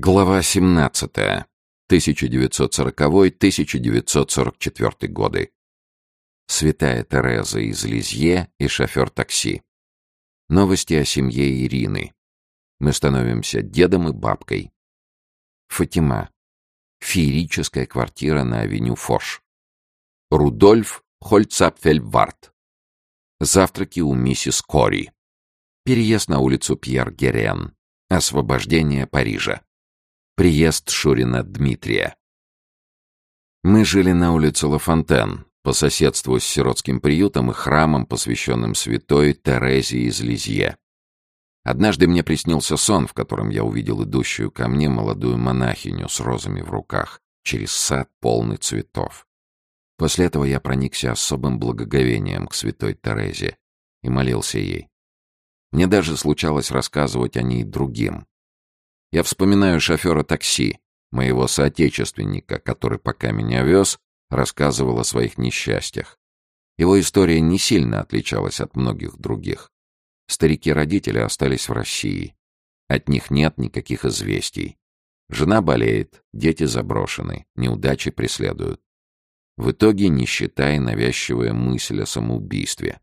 Глава 17. 1940-1944 годы. Святая Тереза из Лизье и шофер такси. Новости о семье Ирины. Мы становимся дедом и бабкой. Фатима. Феерическая квартира на авеню Фош. Рудольф Хольцапфельвард. Завтраки у миссис Кори. Переезд на улицу Пьер Герен. Освобождение Парижа. Приезд Шурина Дмитрия. Мы жили на улице Лафонтен, по соседству с сиротским приютом и храмом, посвященным святой Терезе из Лизье. Однажды мне приснился сон, в котором я увидел идущую ко мне молодую монахиню с розами в руках, через сад полный цветов. После этого я проникся особым благоговением к святой Терезе и молился ей. Мне даже случалось рассказывать о ней другим, я вспоминаю шофера такси, моего соотечественника, который пока меня вез, рассказывал о своих несчастьях. Его история не сильно отличалась от многих других. Старики-родители остались в России. От них нет никаких известий. Жена болеет, дети заброшены, неудачи преследуют. В итоге нищета и навязчивая мысль о самоубийстве.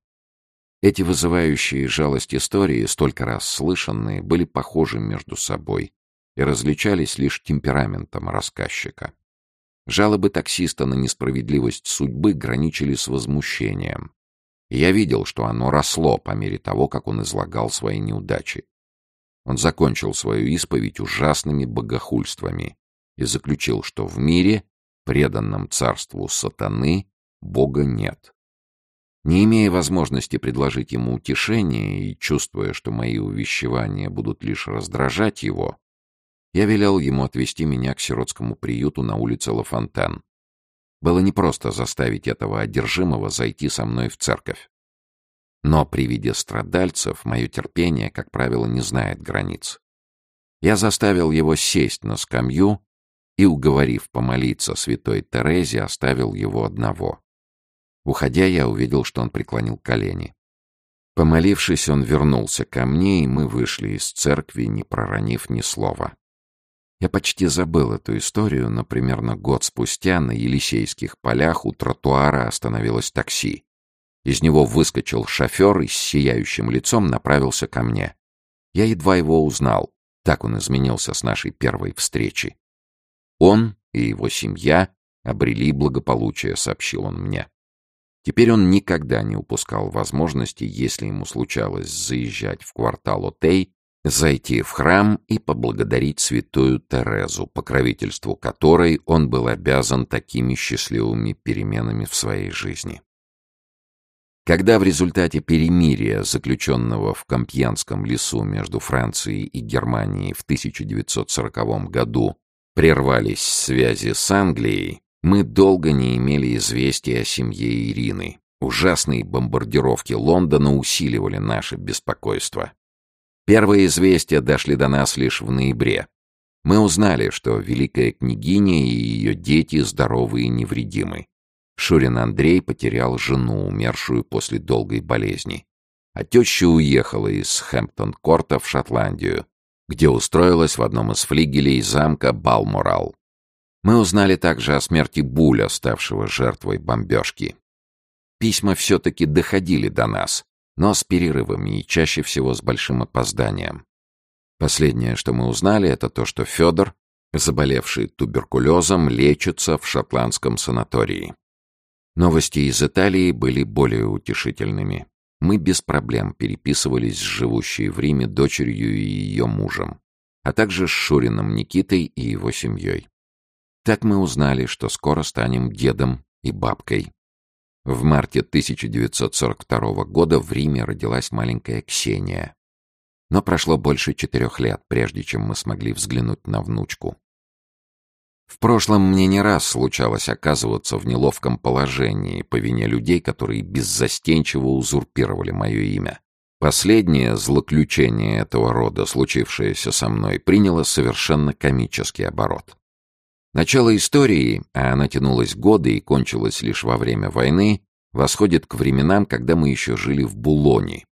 Эти вызывающие жалость истории, столько раз слышанные, были похожи между собой и различались лишь темпераментом рассказчика. Жалобы таксиста на несправедливость судьбы граничили с возмущением. Я видел, что оно росло по мере того, как он излагал свои неудачи. Он закончил свою исповедь ужасными богохульствами и заключил, что в мире, преданном царству сатаны, Бога нет. Не имея возможности предложить ему утешение и чувствуя, что мои увещевания будут лишь раздражать его, я велел ему отвезти меня к сиротскому приюту на улице Лафонтен. Было непросто заставить этого одержимого зайти со мной в церковь. Но при виде страдальцев мое терпение, как правило, не знает границ. Я заставил его сесть на скамью и, уговорив помолиться святой Терезе, оставил его одного. Уходя, я увидел, что он преклонил колени. Помолившись, он вернулся ко мне, и мы вышли из церкви, не проронив ни слова. Я почти забыл эту историю, но примерно год спустя на Елисейских полях у тротуара остановилось такси. Из него выскочил шофер и с сияющим лицом направился ко мне. Я едва его узнал, так он изменился с нашей первой встречи. Он и его семья обрели благополучие, сообщил он мне. Теперь он никогда не упускал возможности, если ему случалось заезжать в квартал Отей, зайти в храм и поблагодарить святую Терезу, покровительству которой он был обязан такими счастливыми переменами в своей жизни. Когда в результате перемирия, заключенного в Компьянском лесу между Францией и Германией в 1940 году, прервались связи с Англией, мы долго не имели известия о семье Ирины. Ужасные бомбардировки Лондона усиливали наше беспокойство. Первые известия дошли до нас лишь в ноябре. Мы узнали, что великая княгиня и ее дети здоровы и невредимы. Шурин Андрей потерял жену, умершую после долгой болезни. А теща уехала из Хэмптон-Корта в Шотландию, где устроилась в одном из флигелей замка Балморал. Мы узнали также о смерти Буля, ставшего жертвой бомбежки. Письма все-таки доходили до нас, но с перерывами и чаще всего с большим опозданием. Последнее, что мы узнали, это то, что Федор, заболевший туберкулезом, лечится в шотландском санатории. Новости из Италии были более утешительными. Мы без проблем переписывались с живущей в Риме дочерью и ее мужем, а также с Шурином Никитой и его семьей. Так мы узнали, что скоро станем дедом и бабкой. В марте 1942 года в Риме родилась маленькая Ксения. Но прошло больше четырех лет, прежде чем мы смогли взглянуть на внучку. В прошлом мне не раз случалось оказываться в неловком положении по вине людей, которые беззастенчиво узурпировали мое имя. Последнее злоключение этого рода, случившееся со мной, приняло совершенно комический оборот. Начало истории, а она тянулась годы и кончилась лишь во время войны, восходит к временам, когда мы еще жили в Булоне.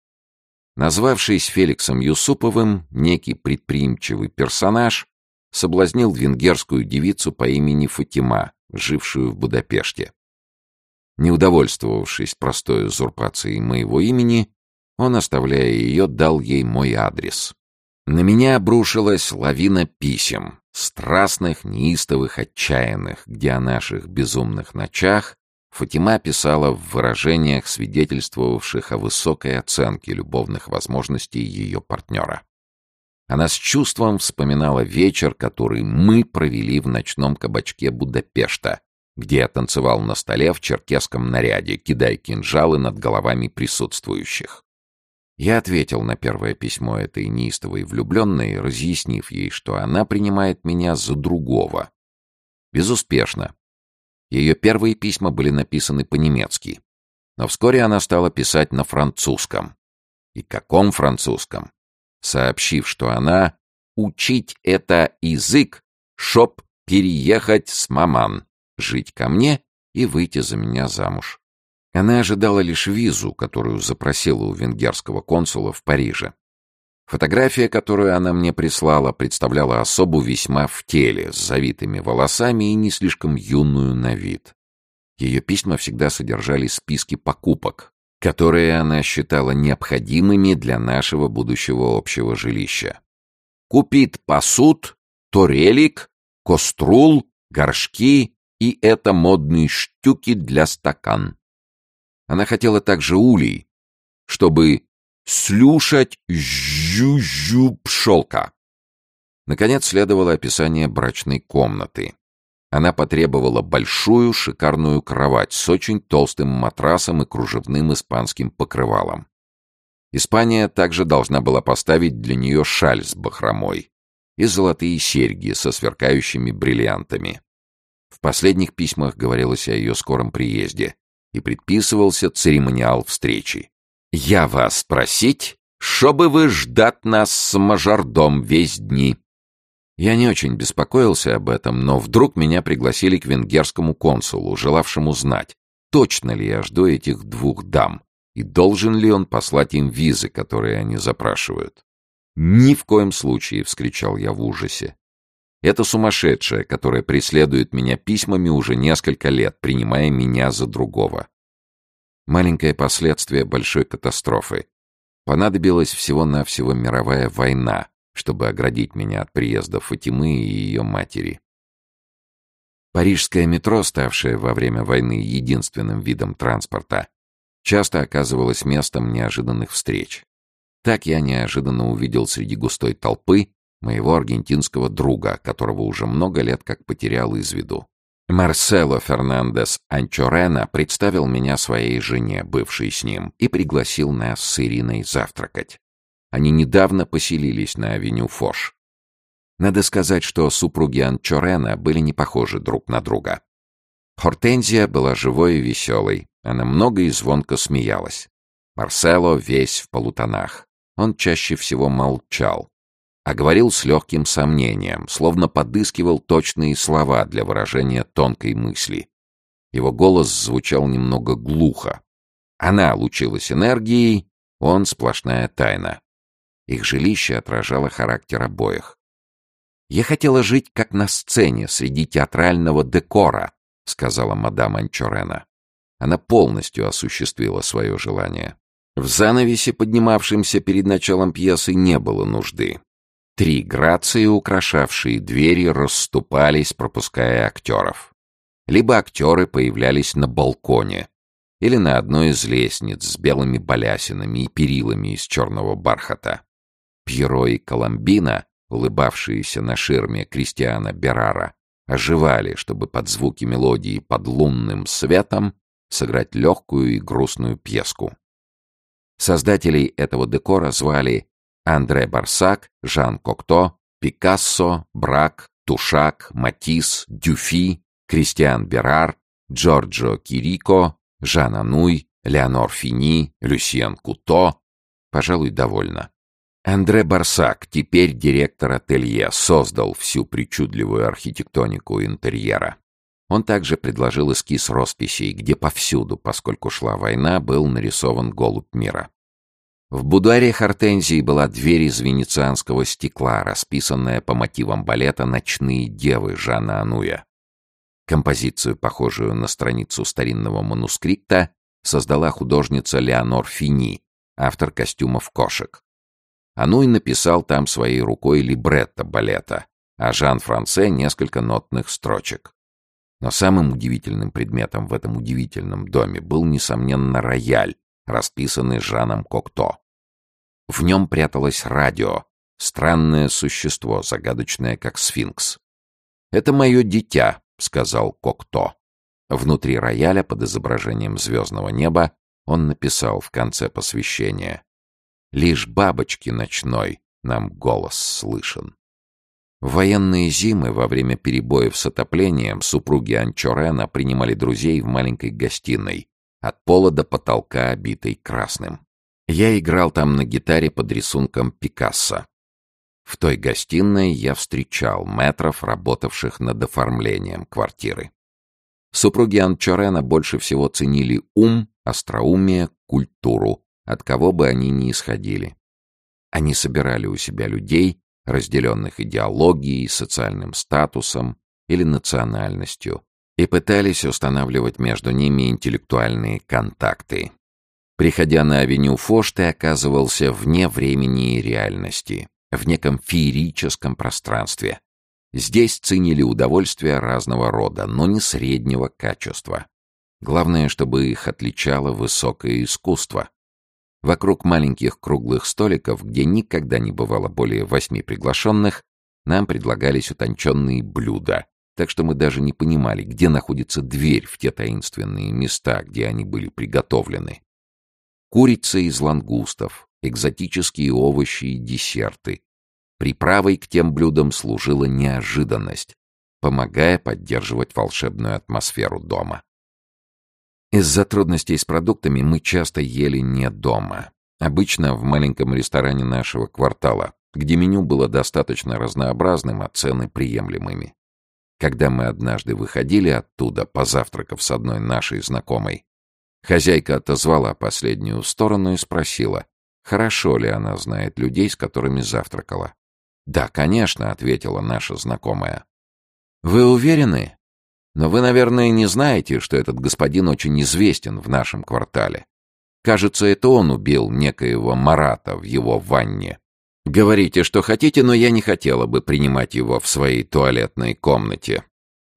Назвавшись Феликсом Юсуповым, некий предприимчивый персонаж соблазнил венгерскую девицу по имени Фатима, жившую в Будапеште. Не удовольствовавшись простой узурпацией моего имени, он, оставляя ее, дал ей мой адрес. На меня обрушилась лавина писем, страстных, неистовых, отчаянных, где о наших безумных ночах Фатима писала в выражениях, свидетельствовавших о высокой оценке любовных возможностей ее партнера. Она с чувством вспоминала вечер, который мы провели в ночном кабачке Будапешта, где я танцевал на столе в черкесском наряде, кидая кинжалы над головами присутствующих. Я ответил на первое письмо этой неистовой влюбленной, разъяснив ей, что она принимает меня за другого. Безуспешно. Ее первые письма были написаны по-немецки, но вскоре она стала писать на французском. И каком французском? Сообщив, что она «учить это язык, чтоб переехать с маман, жить ко мне и выйти за меня замуж». Она ожидала лишь визу, которую запросила у венгерского консула в Париже. Фотография, которую она мне прислала, представляла особу весьма в теле, с завитыми волосами и не слишком юную на вид. Ее письма всегда содержали списки покупок, которые она считала необходимыми для нашего будущего общего жилища. Купит посуд, турелик, кострул, горшки и это модные штуки для стакан. Она хотела также улей, чтобы слушать жу-жу пшелка. Наконец следовало описание брачной комнаты. Она потребовала большую шикарную кровать с очень толстым матрасом и кружевным испанским покрывалом. Испания также должна была поставить для нее шаль с бахромой и золотые серьги со сверкающими бриллиантами. В последних письмах говорилось о ее скором приезде, и предписывался церемониал встречи. «Я вас просить, чтобы вы ждать нас с мажордом весь дни». Я не очень беспокоился об этом, но вдруг меня пригласили к венгерскому консулу, желавшему знать, точно ли я жду этих двух дам, и должен ли он послать им визы, которые они запрашивают. «Ни в коем случае!» — вскричал я в ужасе. Это сумасшедшая, которая преследует меня письмами уже несколько лет, принимая меня за другого. Маленькое последствие большой катастрофы. Понадобилась всего-навсего мировая война, чтобы оградить меня от приезда Фатимы и ее матери. Парижское метро, ставшее во время войны единственным видом транспорта, часто оказывалось местом неожиданных встреч. Так я неожиданно увидел среди густой толпы моего аргентинского друга, которого уже много лет как потерял из виду. Марсело Фернандес Анчорена представил меня своей жене, бывшей с ним, и пригласил нас с Ириной завтракать. Они недавно поселились на авеню Фош. Надо сказать, что супруги Анчорена были не похожи друг на друга. Хортензия была живой и веселой, она много и звонко смеялась. Марсело весь в полутонах. Он чаще всего молчал, а говорил с легким сомнением, словно подыскивал точные слова для выражения тонкой мысли. Его голос звучал немного глухо. Она лучилась энергией, он сплошная тайна. Их жилище отражало характер обоих. «Я хотела жить как на сцене, среди театрального декора», — сказала мадам Анчорена. Она полностью осуществила свое желание. В занавесе, поднимавшемся перед началом пьесы, не было нужды. Три грации, украшавшие двери, расступались, пропуская актеров. Либо актеры появлялись на балконе, или на одной из лестниц с белыми балясинами и перилами из черного бархата. Пьеро и Коломбина, улыбавшиеся на ширме Кристиана Берара, оживали, чтобы под звуки мелодии под лунным светом сыграть легкую и грустную пьеску. Создателей этого декора звали Андре Барсак, Жан Кокто, Пикассо, Брак, Тушак, Матис, Дюфи, Кристиан Берар, Джорджо Кирико, Жан Ануй, Леонор Фини, Люсьен Куто. Пожалуй, довольно. Андре Барсак, теперь директор ателье, создал всю причудливую архитектонику интерьера. Он также предложил эскиз росписей, где повсюду, поскольку шла война, был нарисован голубь мира. В будуаре Хортензии была дверь из венецианского стекла, расписанная по мотивам балета «Ночные девы» Жана Ануя. Композицию, похожую на страницу старинного манускрипта, создала художница Леонор Фини, автор костюмов кошек. Ануй написал там своей рукой либретто балета, а Жан-Франце — несколько нотных строчек. Но самым удивительным предметом в этом удивительном доме был, несомненно, рояль, расписанный Жаном Кокто. В нем пряталось радио, странное существо, загадочное, как сфинкс. «Это мое дитя», — сказал Кокто. Внутри рояля под изображением звездного неба он написал в конце посвящения «Лишь бабочки ночной нам голос слышен». В военные зимы, во время перебоев с отоплением, супруги Анчорена принимали друзей в маленькой гостиной, от пола до потолка, обитой красным. Я играл там на гитаре под рисунком Пикассо. В той гостиной я встречал метров, работавших над оформлением квартиры. Супруги Анчорена больше всего ценили ум, остроумие, культуру, от кого бы они ни исходили. Они собирали у себя людей, разделенных идеологией, социальным статусом или национальностью, и пытались устанавливать между ними интеллектуальные контакты. Приходя на авеню Фош, ты оказывался вне времени и реальности, в неком феерическом пространстве. Здесь ценили удовольствия разного рода, но не среднего качества. Главное, чтобы их отличало высокое искусство. Вокруг маленьких круглых столиков, где никогда не бывало более восьми приглашенных, нам предлагались утонченные блюда, так что мы даже не понимали, где находится дверь в те таинственные места, где они были приготовлены курица из лангустов, экзотические овощи и десерты. Приправой к тем блюдам служила неожиданность, помогая поддерживать волшебную атмосферу дома. Из-за трудностей с продуктами мы часто ели не дома. Обычно в маленьком ресторане нашего квартала, где меню было достаточно разнообразным, а цены приемлемыми. Когда мы однажды выходили оттуда, позавтракав с одной нашей знакомой, Хозяйка отозвала последнюю сторону и спросила, хорошо ли она знает людей, с которыми завтракала. «Да, конечно», — ответила наша знакомая. «Вы уверены? Но вы, наверное, не знаете, что этот господин очень известен в нашем квартале. Кажется, это он убил некоего Марата в его ванне. Говорите, что хотите, но я не хотела бы принимать его в своей туалетной комнате.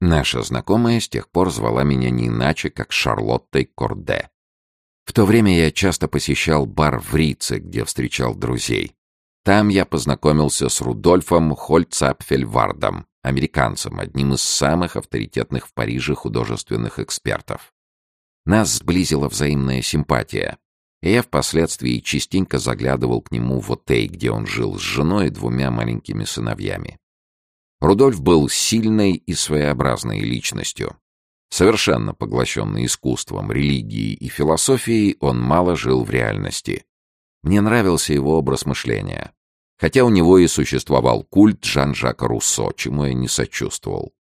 Наша знакомая с тех пор звала меня не иначе, как Шарлоттой Корде. В то время я часто посещал бар в Рице, где встречал друзей. Там я познакомился с Рудольфом Хольцапфельвардом, американцем, одним из самых авторитетных в Париже художественных экспертов. Нас сблизила взаимная симпатия, и я впоследствии частенько заглядывал к нему в отель, где он жил с женой и двумя маленькими сыновьями. Рудольф был сильной и своеобразной личностью. Совершенно поглощенный искусством, религией и философией, он мало жил в реальности. Мне нравился его образ мышления. Хотя у него и существовал культ Жан-Жака Руссо, чему я не сочувствовал.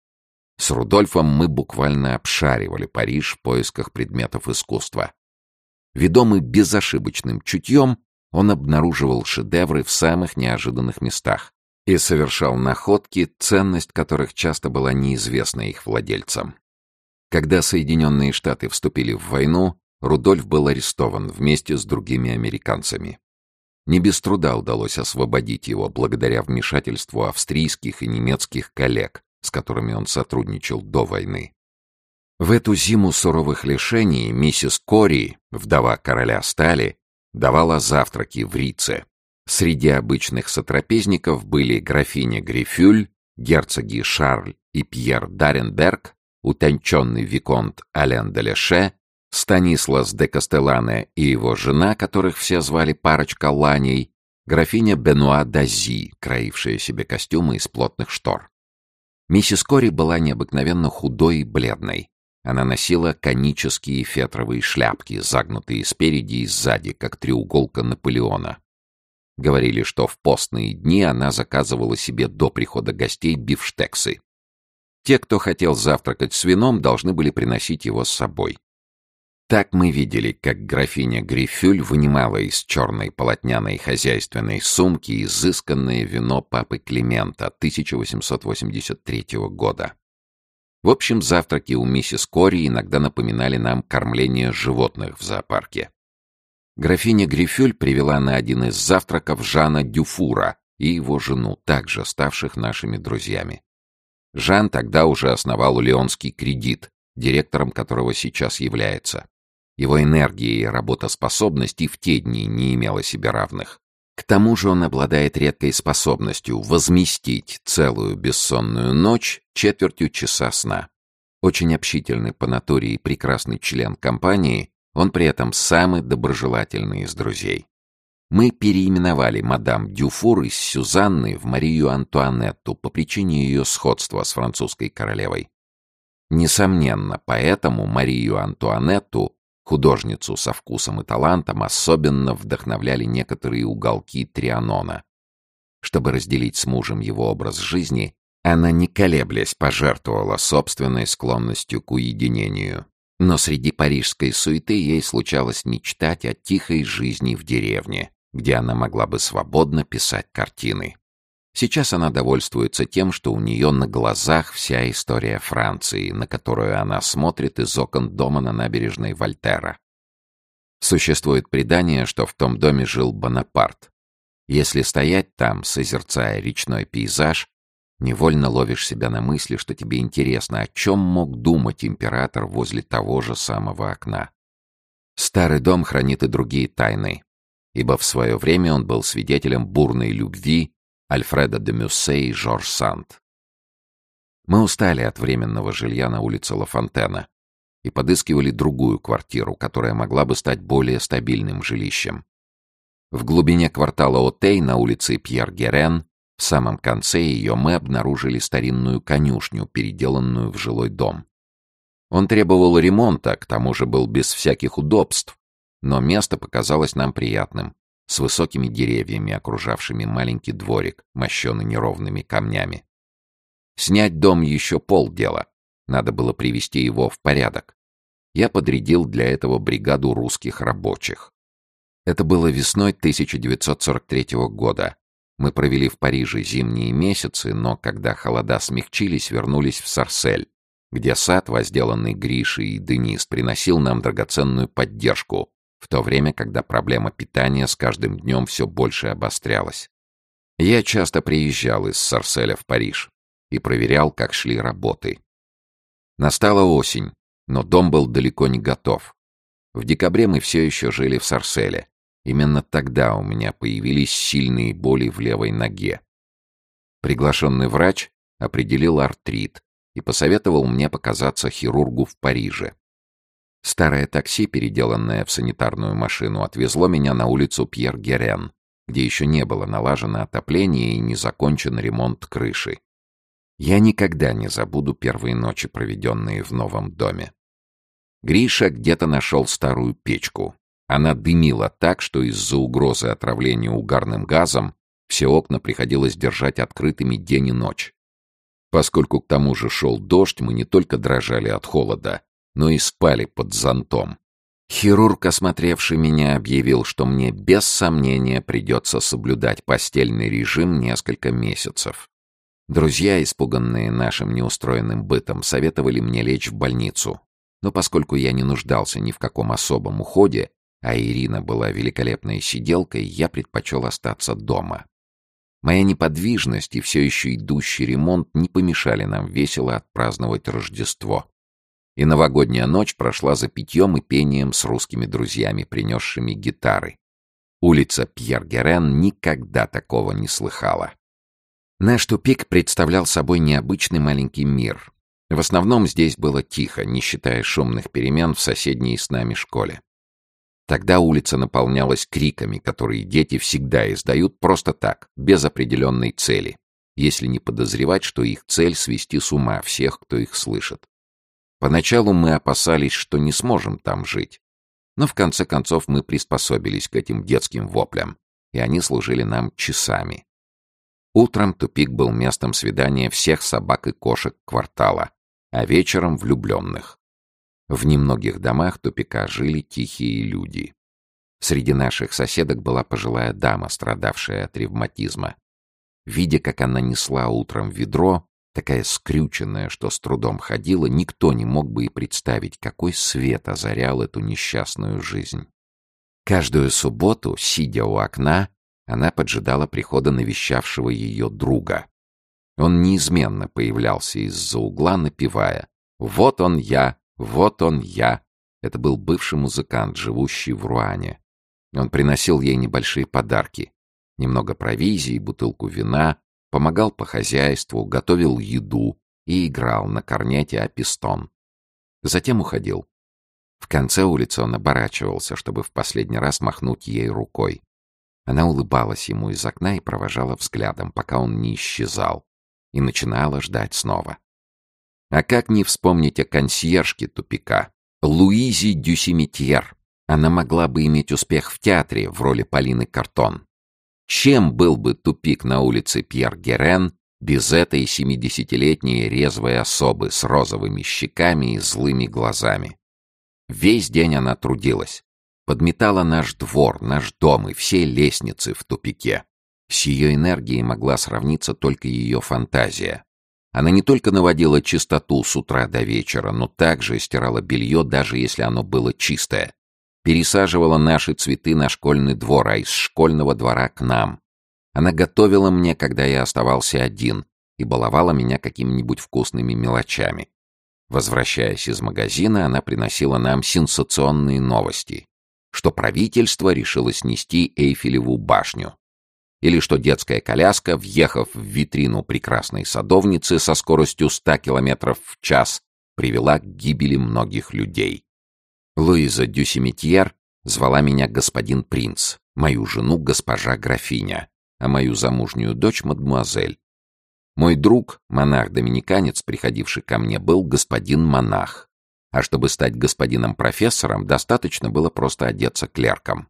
С Рудольфом мы буквально обшаривали Париж в поисках предметов искусства. Ведомый безошибочным чутьем, он обнаруживал шедевры в самых неожиданных местах и совершал находки, ценность которых часто была неизвестна их владельцам. Когда Соединенные Штаты вступили в войну, Рудольф был арестован вместе с другими американцами. Не без труда удалось освободить его благодаря вмешательству австрийских и немецких коллег, с которыми он сотрудничал до войны. В эту зиму суровых лишений миссис Кори, вдова короля Стали, давала завтраки в Рице, Среди обычных сотрапезников были графиня Грифюль, герцоги Шарль и Пьер Даренберг, утонченный виконт Ален де Леше, Станислас де Кастелане и его жена, которых все звали парочка Ланей, графиня Бенуа Дази, краившая себе костюмы из плотных штор. Миссис Кори была необыкновенно худой и бледной. Она носила конические фетровые шляпки, загнутые спереди и сзади, как треуголка Наполеона. Говорили, что в постные дни она заказывала себе до прихода гостей бифштексы. Те, кто хотел завтракать с вином, должны были приносить его с собой. Так мы видели, как графиня Грифюль вынимала из черной полотняной хозяйственной сумки изысканное вино папы Климента 1883 года. В общем, завтраки у миссис Кори иногда напоминали нам кормление животных в зоопарке. Графиня Грифюль привела на один из завтраков Жана Дюфура и его жену, также ставших нашими друзьями. Жан тогда уже основал Леонский кредит, директором которого сейчас является. Его энергия и работоспособность и в те дни не имела себе равных. К тому же он обладает редкой способностью возместить целую бессонную ночь четвертью часа сна. Очень общительный по натуре и прекрасный член компании, он при этом самый доброжелательный из друзей. Мы переименовали мадам Дюфур из Сюзанны в Марию Антуанетту по причине ее сходства с французской королевой. Несомненно, поэтому Марию Антуанетту Художницу со вкусом и талантом особенно вдохновляли некоторые уголки Трианона. Чтобы разделить с мужем его образ жизни, она, не колеблясь, пожертвовала собственной склонностью к уединению. Но среди парижской суеты ей случалось мечтать о тихой жизни в деревне, где она могла бы свободно писать картины. Сейчас она довольствуется тем, что у нее на глазах вся история Франции, на которую она смотрит из окон дома на набережной Вольтера. Существует предание, что в том доме жил Бонапарт. Если стоять там, созерцая речной пейзаж, невольно ловишь себя на мысли, что тебе интересно, о чем мог думать император возле того же самого окна. Старый дом хранит и другие тайны, ибо в свое время он был свидетелем бурной любви Альфреда де Мюссе и Жорж Санд. Мы устали от временного жилья на улице Лафонтена и подыскивали другую квартиру, которая могла бы стать более стабильным жилищем. В глубине квартала Отей на улице Пьер-Герен, в самом конце ее мы обнаружили старинную конюшню, переделанную в жилой дом. Он требовал ремонта, к тому же был без всяких удобств, но место показалось нам приятным с высокими деревьями, окружавшими маленький дворик, мощенный неровными камнями. Снять дом еще полдела. Надо было привести его в порядок. Я подрядил для этого бригаду русских рабочих. Это было весной 1943 года. Мы провели в Париже зимние месяцы, но когда холода смягчились, вернулись в Сарсель, где сад, возделанный Гришей и Денис, приносил нам драгоценную поддержку, в то время, когда проблема питания с каждым днем все больше обострялась. Я часто приезжал из Сарселя в Париж и проверял, как шли работы. Настала осень, но дом был далеко не готов. В декабре мы все еще жили в Сарселе. Именно тогда у меня появились сильные боли в левой ноге. Приглашенный врач определил артрит и посоветовал мне показаться хирургу в Париже. Старое такси, переделанное в санитарную машину, отвезло меня на улицу Пьер-Герен, где еще не было налажено отопление и не закончен ремонт крыши. Я никогда не забуду первые ночи, проведенные в новом доме. Гриша где-то нашел старую печку. Она дымила так, что из-за угрозы отравления угарным газом все окна приходилось держать открытыми день и ночь. Поскольку к тому же шел дождь, мы не только дрожали от холода, но и спали под зонтом. Хирург, осмотревший меня, объявил, что мне без сомнения придется соблюдать постельный режим несколько месяцев. Друзья, испуганные нашим неустроенным бытом, советовали мне лечь в больницу. Но поскольку я не нуждался ни в каком особом уходе, а Ирина была великолепной сиделкой, я предпочел остаться дома. Моя неподвижность и все еще идущий ремонт не помешали нам весело отпраздновать Рождество. И новогодняя ночь прошла за питьем и пением с русскими друзьями, принесшими гитары. Улица Пьер-Герен никогда такого не слыхала. Наш тупик представлял собой необычный маленький мир. В основном здесь было тихо, не считая шумных перемен в соседней с нами школе. Тогда улица наполнялась криками, которые дети всегда издают просто так, без определенной цели, если не подозревать, что их цель — свести с ума всех, кто их слышит. Поначалу мы опасались, что не сможем там жить. Но в конце концов мы приспособились к этим детским воплям, и они служили нам часами. Утром тупик был местом свидания всех собак и кошек квартала, а вечером влюбленных. В немногих домах тупика жили тихие люди. Среди наших соседок была пожилая дама, страдавшая от ревматизма. Видя, как она несла утром ведро, такая скрюченная, что с трудом ходила, никто не мог бы и представить, какой свет озарял эту несчастную жизнь. Каждую субботу, сидя у окна, она поджидала прихода навещавшего ее друга. Он неизменно появлялся из-за угла, напевая «Вот он я, вот он я». Это был бывший музыкант, живущий в Руане. Он приносил ей небольшие подарки. Немного провизии, бутылку вина, помогал по хозяйству, готовил еду и играл на корнете апистон. Затем уходил. В конце улицы он оборачивался, чтобы в последний раз махнуть ей рукой. Она улыбалась ему из окна и провожала взглядом, пока он не исчезал, и начинала ждать снова. А как не вспомнить о консьержке тупика, Луизе Дюсимитьер? Она могла бы иметь успех в театре в роли Полины Картон. Чем был бы тупик на улице Пьер Герен без этой семидесятилетней резвой особы с розовыми щеками и злыми глазами? Весь день она трудилась. Подметала наш двор, наш дом и все лестницы в тупике. С ее энергией могла сравниться только ее фантазия. Она не только наводила чистоту с утра до вечера, но также стирала белье, даже если оно было чистое. Пересаживала наши цветы на школьный двор, а из школьного двора к нам. Она готовила мне, когда я оставался один, и баловала меня какими-нибудь вкусными мелочами. Возвращаясь из магазина, она приносила нам сенсационные новости что правительство решило снести Эйфелеву башню. Или что детская коляска, въехав в витрину прекрасной садовницы со скоростью 100 км в час, привела к гибели многих людей. Луиза Дюсимитьер звала меня господин принц, мою жену госпожа графиня, а мою замужнюю дочь мадмуазель. Мой друг, монах-доминиканец, приходивший ко мне, был господин монах, а чтобы стать господином профессором, достаточно было просто одеться клерком.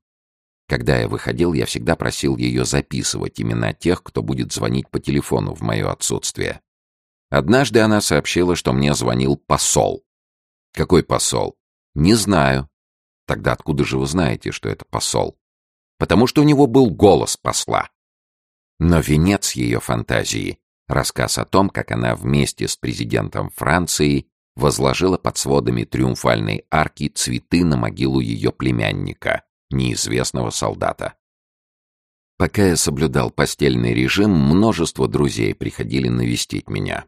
Когда я выходил, я всегда просил ее записывать имена тех, кто будет звонить по телефону в мое отсутствие. Однажды она сообщила, что мне звонил посол. Какой посол? Не знаю. Тогда откуда же вы знаете, что это посол? Потому что у него был голос посла. Но венец ее фантазии — рассказ о том, как она вместе с президентом Франции возложила под сводами триумфальной арки цветы на могилу ее племянника, неизвестного солдата. Пока я соблюдал постельный режим, множество друзей приходили навестить меня.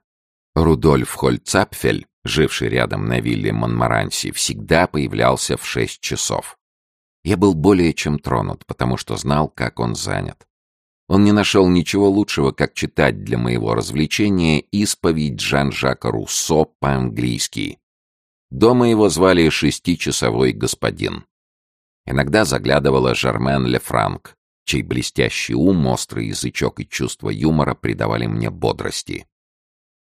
Рудольф Хольцапфель, живший рядом на вилле Монмаранси, всегда появлялся в шесть часов. Я был более чем тронут, потому что знал, как он занят. Он не нашел ничего лучшего, как читать для моего развлечения исповедь Жан-Жака Руссо по-английски. Дома его звали «Шестичасовой господин». Иногда заглядывала Жермен Лефранк, чей блестящий ум, острый язычок и чувство юмора придавали мне бодрости.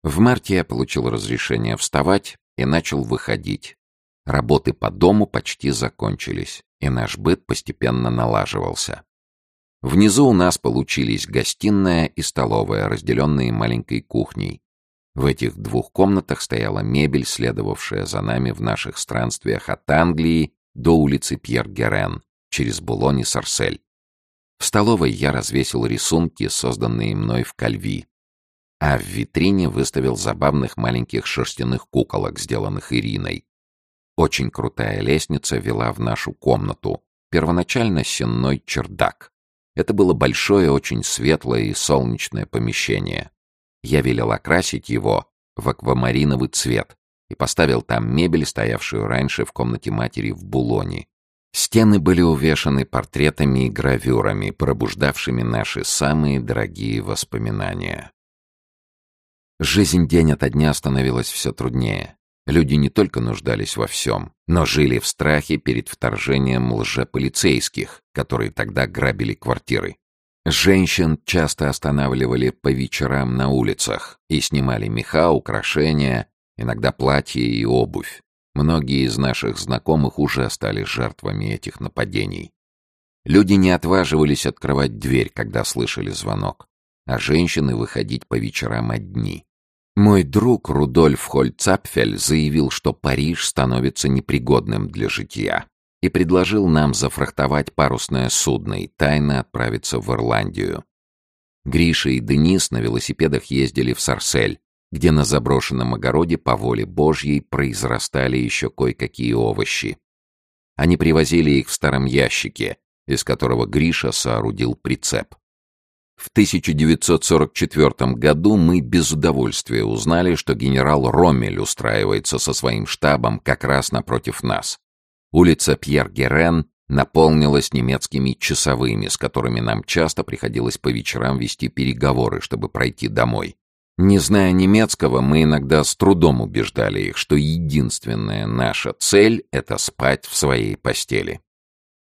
В марте я получил разрешение вставать и начал выходить. Работы по дому почти закончились, и наш быт постепенно налаживался. Внизу у нас получились гостиная и столовая, разделенные маленькой кухней. В этих двух комнатах стояла мебель, следовавшая за нами в наших странствиях от Англии до улицы Пьер-Герен, через Булонь и Сарсель. В столовой я развесил рисунки, созданные мной в Кальви, а в витрине выставил забавных маленьких шерстяных куколок, сделанных Ириной. Очень крутая лестница вела в нашу комнату, первоначально сенной чердак. Это было большое, очень светлое и солнечное помещение. Я велел окрасить его в аквамариновый цвет и поставил там мебель, стоявшую раньше в комнате матери в Булоне. Стены были увешаны портретами и гравюрами, пробуждавшими наши самые дорогие воспоминания. Жизнь день ото дня становилась все труднее. Люди не только нуждались во всем, но жили в страхе перед вторжением лжеполицейских, которые тогда грабили квартиры. Женщин часто останавливали по вечерам на улицах и снимали меха, украшения, иногда платья и обувь. Многие из наших знакомых уже стали жертвами этих нападений. Люди не отваживались открывать дверь, когда слышали звонок, а женщины выходить по вечерам одни. Мой друг Рудольф Хольцапфель заявил, что Париж становится непригодным для житья и предложил нам зафрахтовать парусное судно и тайно отправиться в Ирландию. Гриша и Денис на велосипедах ездили в Сарсель, где на заброшенном огороде по воле Божьей произрастали еще кое-какие овощи. Они привозили их в старом ящике, из которого Гриша соорудил прицеп. В 1944 году мы без удовольствия узнали, что генерал Роммель устраивается со своим штабом как раз напротив нас. Улица Пьер-Герен наполнилась немецкими часовыми, с которыми нам часто приходилось по вечерам вести переговоры, чтобы пройти домой. Не зная немецкого, мы иногда с трудом убеждали их, что единственная наша цель — это спать в своей постели.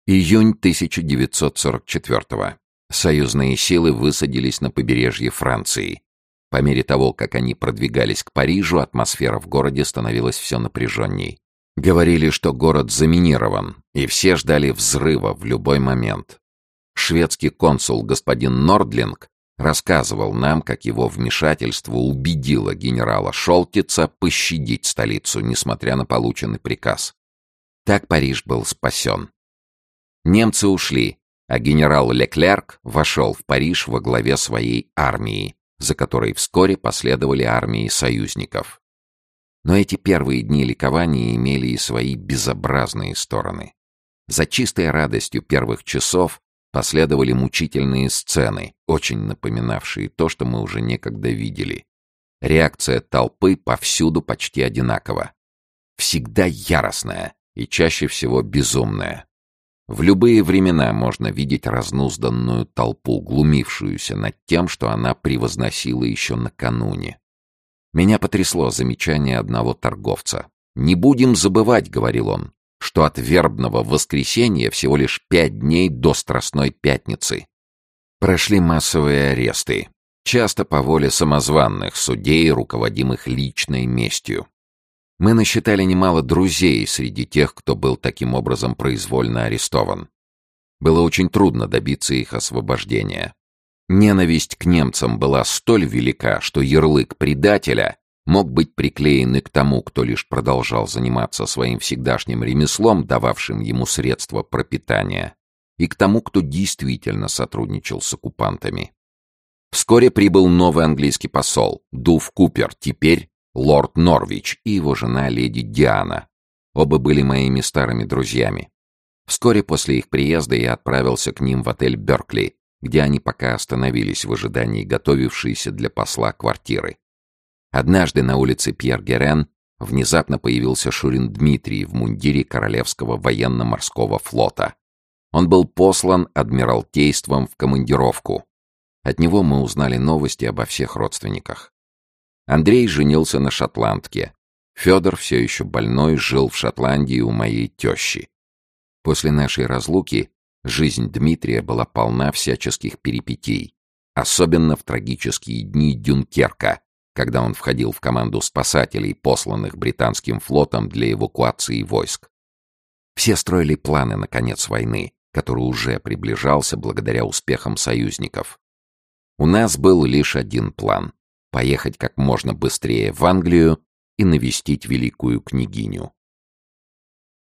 Июнь 1944 -го. Союзные силы высадились на побережье Франции. По мере того, как они продвигались к Парижу, атмосфера в городе становилась все напряженней. Говорили, что город заминирован, и все ждали взрыва в любой момент. Шведский консул господин Нордлинг рассказывал нам, как его вмешательство убедило генерала Шолтица пощадить столицу, несмотря на полученный приказ. Так Париж был спасен. Немцы ушли, а генерал Леклерк вошел в Париж во главе своей армии, за которой вскоре последовали армии союзников. Но эти первые дни ликования имели и свои безобразные стороны. За чистой радостью первых часов последовали мучительные сцены, очень напоминавшие то, что мы уже некогда видели. Реакция толпы повсюду почти одинакова. Всегда яростная и чаще всего безумная. В любые времена можно видеть разнузданную толпу, глумившуюся над тем, что она превозносила еще накануне. Меня потрясло замечание одного торговца. «Не будем забывать», — говорил он, — «что от вербного воскресенья всего лишь пять дней до Страстной Пятницы». Прошли массовые аресты, часто по воле самозванных судей, руководимых личной местью. Мы насчитали немало друзей среди тех, кто был таким образом произвольно арестован. Было очень трудно добиться их освобождения. Ненависть к немцам была столь велика, что ярлык предателя мог быть приклеен и к тому, кто лишь продолжал заниматься своим всегдашним ремеслом, дававшим ему средства пропитания, и к тому, кто действительно сотрудничал с оккупантами. Вскоре прибыл новый английский посол, Дуф Купер, теперь лорд Норвич и его жена леди Диана. Оба были моими старыми друзьями. Вскоре после их приезда я отправился к ним в отель «Беркли», где они пока остановились в ожидании готовившейся для посла квартиры. Однажды на улице Пьер-Герен внезапно появился Шурин Дмитрий в мундире Королевского военно-морского флота. Он был послан адмиралтейством в командировку. От него мы узнали новости обо всех родственниках. Андрей женился на шотландке. Федор, все еще больной, жил в Шотландии у моей тещи. После нашей разлуки жизнь Дмитрия была полна всяческих перипетий, особенно в трагические дни Дюнкерка, когда он входил в команду спасателей, посланных британским флотом для эвакуации войск. Все строили планы на конец войны, который уже приближался благодаря успехам союзников. У нас был лишь один план поехать как можно быстрее в Англию и навестить великую княгиню.